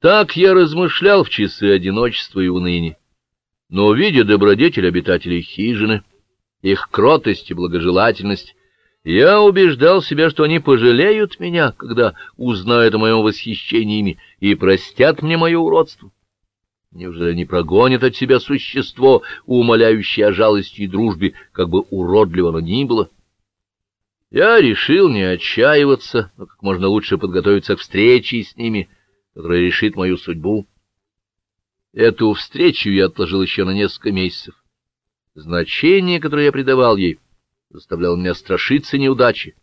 Так я размышлял в часы одиночества и уныния. Но, видя добродетель обитателей хижины, их кротость и благожелательность, я убеждал себя, что они пожалеют меня, когда узнают о моем восхищении ими и простят мне мое уродство. Неужели не прогонят от себя существо, умоляющее о жалости и дружбе, как бы уродливо оно ни было? Я решил не отчаиваться, но как можно лучше подготовиться к встрече с ними, которая решит мою судьбу. Эту встречу я отложил еще на несколько месяцев. Значение, которое я придавал ей, заставляло меня страшиться неудачи.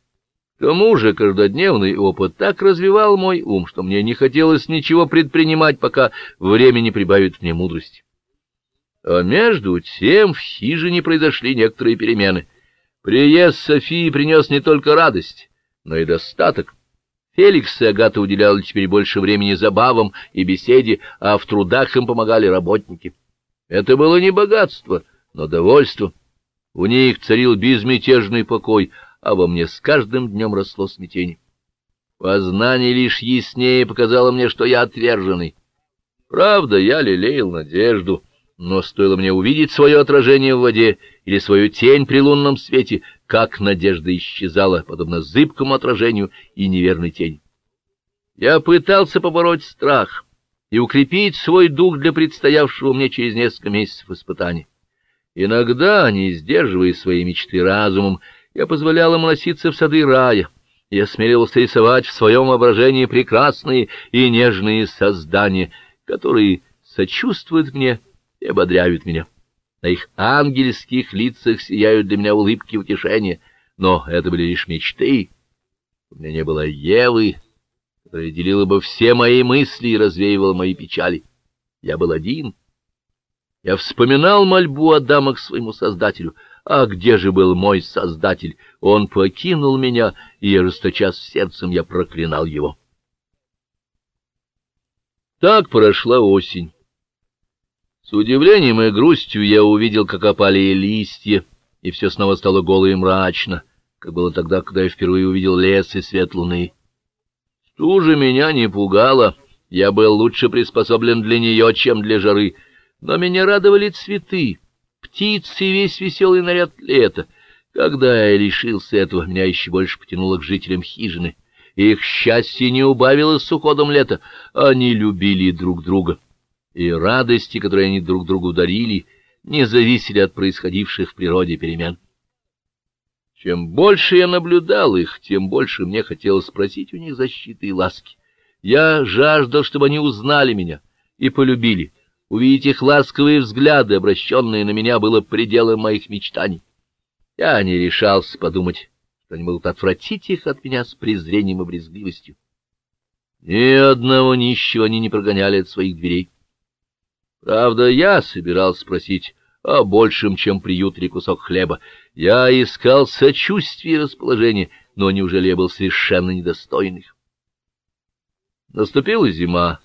К тому же каждодневный опыт так развивал мой ум, что мне не хотелось ничего предпринимать, пока время не прибавит мне мудрости. А между тем в хижине произошли некоторые перемены. Приезд Софии принес не только радость, но и достаток. Феликс и Агата уделяли теперь больше времени забавам и беседе, а в трудах им помогали работники. Это было не богатство, но довольство. У них царил безмятежный покой, а во мне с каждым днем росло смятение. Познание лишь яснее показало мне, что я отверженный. Правда, я лелеял надежду, но стоило мне увидеть свое отражение в воде или свою тень при лунном свете, как надежда исчезала, подобно зыбкому отражению и неверной тени. Я пытался побороть страх и укрепить свой дух для предстоявшего мне через несколько месяцев испытаний. Иногда, не сдерживая свои мечты разумом, я позволял им носиться в сады рая, и осмеливался рисовать в своем воображении прекрасные и нежные создания, которые сочувствуют мне и ободряют меня. На их ангельских лицах сияют для меня улыбки утешения, но это были лишь мечты. У меня не было Евы, которая делила бы все мои мысли и развеивала мои печали. Я был один. Я вспоминал мольбу Адама к своему Создателю. А где же был мой Создатель? Он покинул меня, и, расточась сердцем, я проклинал его. Так прошла осень. С удивлением и грустью я увидел, как опали листья, и все снова стало голо и мрачно, как было тогда, когда я впервые увидел лес и свет луны. Стужа меня не пугала, я был лучше приспособлен для нее, чем для жары, но меня радовали цветы, птицы и весь веселый наряд лета. Когда я лишился этого, меня еще больше потянуло к жителям хижины. Их счастье не убавилось с уходом лета, они любили друг друга. И радости, которые они друг другу дарили, не зависели от происходивших в природе перемен. Чем больше я наблюдал их, тем больше мне хотелось спросить у них защиты и ласки. Я жаждал, чтобы они узнали меня и полюбили, Увидеть их ласковые взгляды, обращенные на меня, было пределом моих мечтаний. Я не решался подумать, что они могут отвратить их от меня с презрением и брезгливостью. Ни одного нищего они не прогоняли от своих дверей. Правда, я собирался спросить о большем, чем приют или кусок хлеба. Я искал сочувствие и расположение, но неужели я был совершенно недостойный? Наступила зима.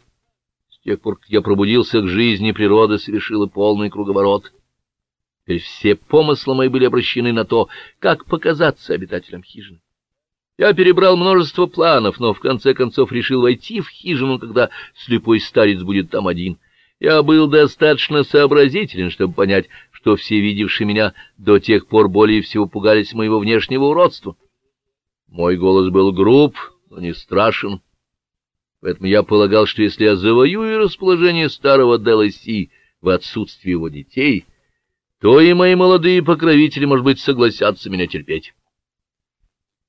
С тех пор, как я пробудился к жизни, природа совершила полный круговорот. Теперь все помыслы мои были обращены на то, как показаться обитателям хижины. Я перебрал множество планов, но в конце концов решил войти в хижину, когда слепой старец будет там один. Я был достаточно сообразителен, чтобы понять, что все видевшие меня до тех пор более всего пугались моего внешнего уродства. Мой голос был груб, но не страшен. Поэтому я полагал, что если я завоюю расположение старого Деласи в отсутствие его детей, то и мои молодые покровители, может быть, согласятся меня терпеть.